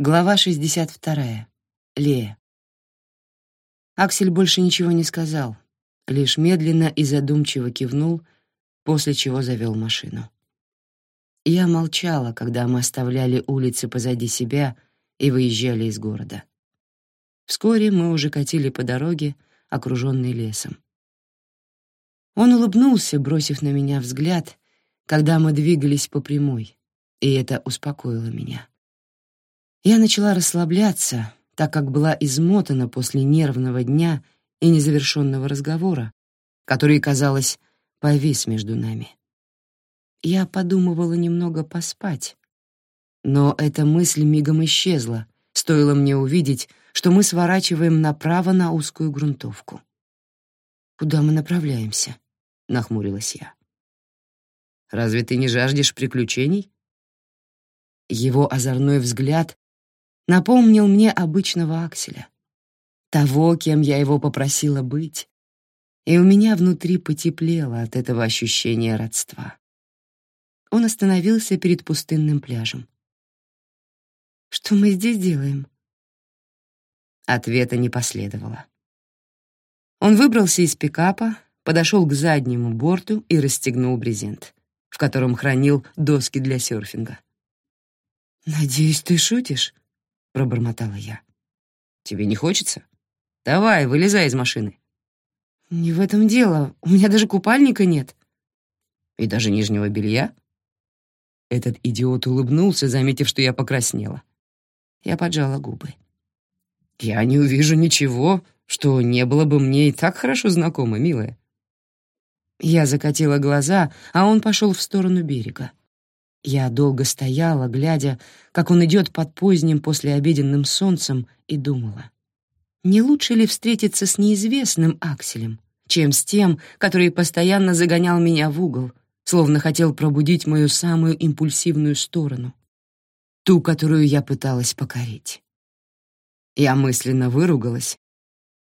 Глава 62. Лея. Аксель больше ничего не сказал, лишь медленно и задумчиво кивнул, после чего завел машину. Я молчала, когда мы оставляли улицы позади себя и выезжали из города. Вскоре мы уже катили по дороге, окруженной лесом. Он улыбнулся, бросив на меня взгляд, когда мы двигались по прямой, и это успокоило меня. Я начала расслабляться, так как была измотана после нервного дня и незавершенного разговора, который, казалось, повис между нами. Я подумывала немного поспать, но эта мысль мигом исчезла, стоило мне увидеть, что мы сворачиваем направо на узкую грунтовку. «Куда мы направляемся?» — нахмурилась я. «Разве ты не жаждешь приключений?» Его озорной взгляд напомнил мне обычного Акселя, того, кем я его попросила быть, и у меня внутри потеплело от этого ощущения родства. Он остановился перед пустынным пляжем. «Что мы здесь делаем?» Ответа не последовало. Он выбрался из пикапа, подошел к заднему борту и расстегнул брезент, в котором хранил доски для серфинга. «Надеюсь, ты шутишь?» — пробормотала я. «Тебе не хочется? Давай, вылезай из машины». «Не в этом дело. У меня даже купальника нет». «И даже нижнего белья?» Этот идиот улыбнулся, заметив, что я покраснела. Я поджала губы. «Я не увижу ничего, что не было бы мне и так хорошо знакомо, милая». Я закатила глаза, а он пошел в сторону берега. Я долго стояла, глядя, как он идет под поздним послеобеденным солнцем, и думала, не лучше ли встретиться с неизвестным Акселем, чем с тем, который постоянно загонял меня в угол, словно хотел пробудить мою самую импульсивную сторону, ту, которую я пыталась покорить. Я мысленно выругалась,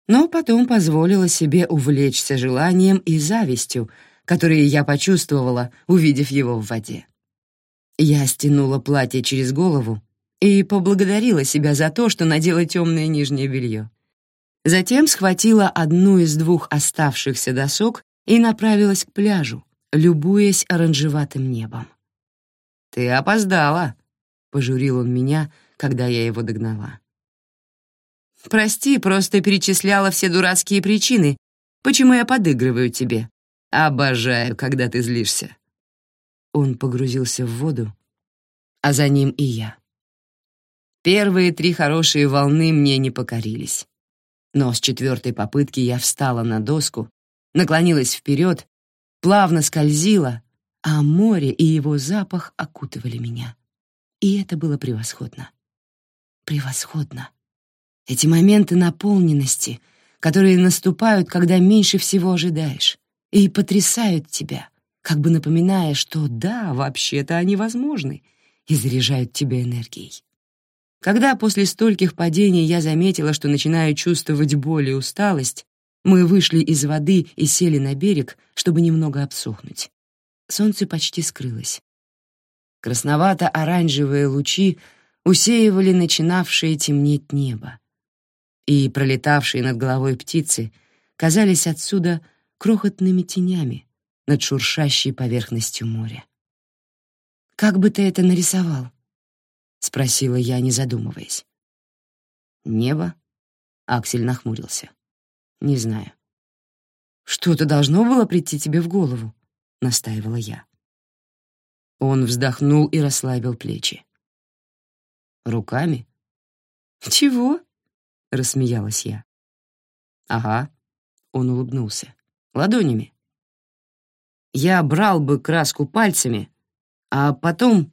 но потом позволила себе увлечься желанием и завистью, которые я почувствовала, увидев его в воде. Я стянула платье через голову и поблагодарила себя за то, что надела темное нижнее белье. Затем схватила одну из двух оставшихся досок и направилась к пляжу, любуясь оранжеватым небом. «Ты опоздала», — пожурил он меня, когда я его догнала. «Прости, просто перечисляла все дурацкие причины, почему я подыгрываю тебе. Обожаю, когда ты злишься». Он погрузился в воду, а за ним и я. Первые три хорошие волны мне не покорились. Но с четвертой попытки я встала на доску, наклонилась вперед, плавно скользила, а море и его запах окутывали меня. И это было превосходно. Превосходно. Эти моменты наполненности, которые наступают, когда меньше всего ожидаешь, и потрясают тебя, как бы напоминая, что да, вообще-то они возможны, и заряжают тебя энергией. Когда после стольких падений я заметила, что начинаю чувствовать боль и усталость, мы вышли из воды и сели на берег, чтобы немного обсохнуть. Солнце почти скрылось. Красновато-оранжевые лучи усеивали начинавшее темнеть небо, и пролетавшие над головой птицы казались отсюда крохотными тенями, над шуршащей поверхностью моря. «Как бы ты это нарисовал?» — спросила я, не задумываясь. «Небо?» — Аксель нахмурился. «Не знаю». «Что-то должно было прийти тебе в голову», — настаивала я. Он вздохнул и расслабил плечи. «Руками?» «Чего?» — рассмеялась я. «Ага», — он улыбнулся. «Ладонями я брал бы краску пальцами, а потом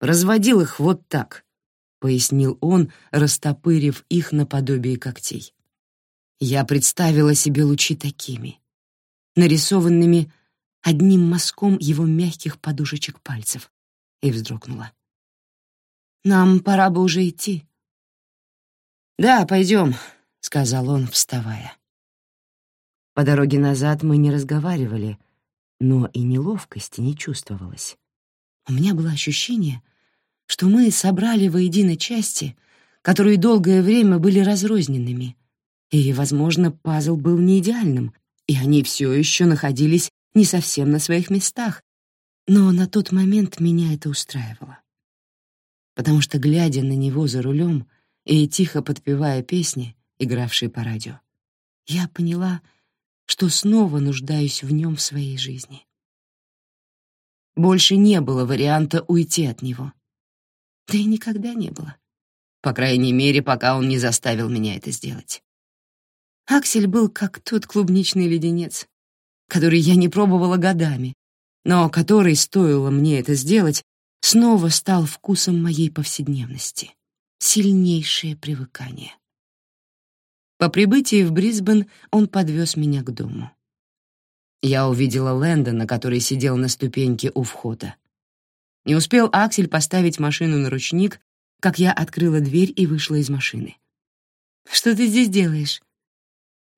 разводил их вот так, пояснил он, растопырив их наподобие когтей. Я представила себе лучи такими, нарисованными одним мазком его мягких подушечек пальцев, и вздрогнула. «Нам пора бы уже идти». «Да, пойдем», — сказал он, вставая. По дороге назад мы не разговаривали, но и неловкости не чувствовалось. У меня было ощущение, что мы собрали воедино части, которые долгое время были разрозненными, и, возможно, пазл был не идеальным, и они все еще находились не совсем на своих местах, но на тот момент меня это устраивало. Потому что, глядя на него за рулем и тихо подпевая песни, игравшие по радио, я поняла, что снова нуждаюсь в нем в своей жизни. Больше не было варианта уйти от него. Да и никогда не было. По крайней мере, пока он не заставил меня это сделать. Аксель был как тот клубничный леденец, который я не пробовала годами, но который, стоило мне это сделать, снова стал вкусом моей повседневности. Сильнейшее привыкание. По прибытии в Брисбен он подвез меня к дому. Я увидела Лэндона, который сидел на ступеньке у входа. Не успел Аксель поставить машину на ручник, как я открыла дверь и вышла из машины. «Что ты здесь делаешь?»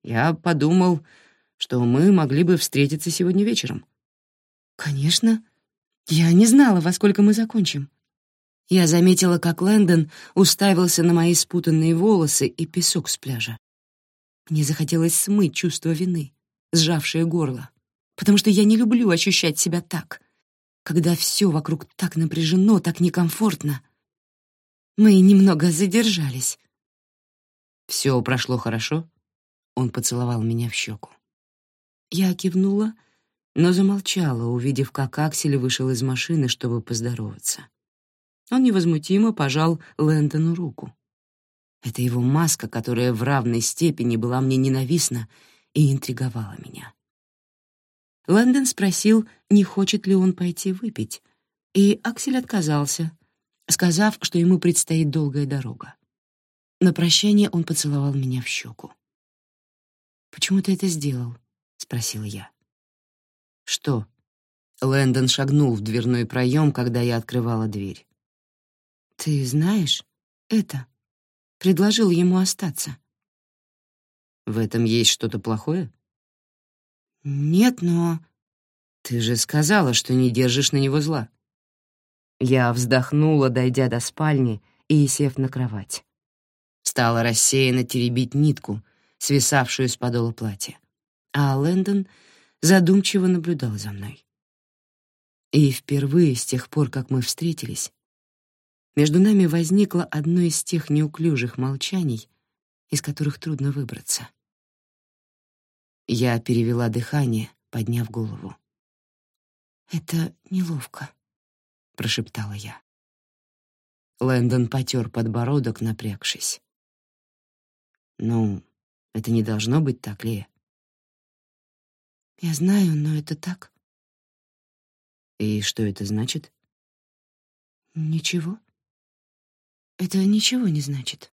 «Я подумал, что мы могли бы встретиться сегодня вечером». «Конечно. Я не знала, во сколько мы закончим». Я заметила, как Лэндон уставился на мои спутанные волосы и песок с пляжа. Мне захотелось смыть чувство вины, сжавшее горло потому что я не люблю ощущать себя так, когда все вокруг так напряжено, так некомфортно. Мы немного задержались. Все прошло хорошо? Он поцеловал меня в щеку. Я кивнула, но замолчала, увидев, как Аксель вышел из машины, чтобы поздороваться. Он невозмутимо пожал Лэндону руку. Это его маска, которая в равной степени была мне ненавистна и интриговала меня. Лэндон спросил, не хочет ли он пойти выпить, и Аксель отказался, сказав, что ему предстоит долгая дорога. На прощание он поцеловал меня в щеку. «Почему ты это сделал?» — спросила я. «Что?» Лэндон шагнул в дверной проем, когда я открывала дверь. «Ты знаешь, это...» Предложил ему остаться. «В этом есть что-то плохое?» «Нет, но...» «Ты же сказала, что не держишь на него зла». Я вздохнула, дойдя до спальни и сев на кровать. Стала рассеянно теребить нитку, свисавшую с подола платья. А Лэндон задумчиво наблюдал за мной. И впервые с тех пор, как мы встретились, между нами возникло одно из тех неуклюжих молчаний, из которых трудно выбраться. Я перевела дыхание, подняв голову. «Это неловко», — прошептала я. Лэндон потер подбородок, напрягшись. «Ну, это не должно быть так, Лея». «Я знаю, но это так». «И что это значит?» «Ничего. Это ничего не значит».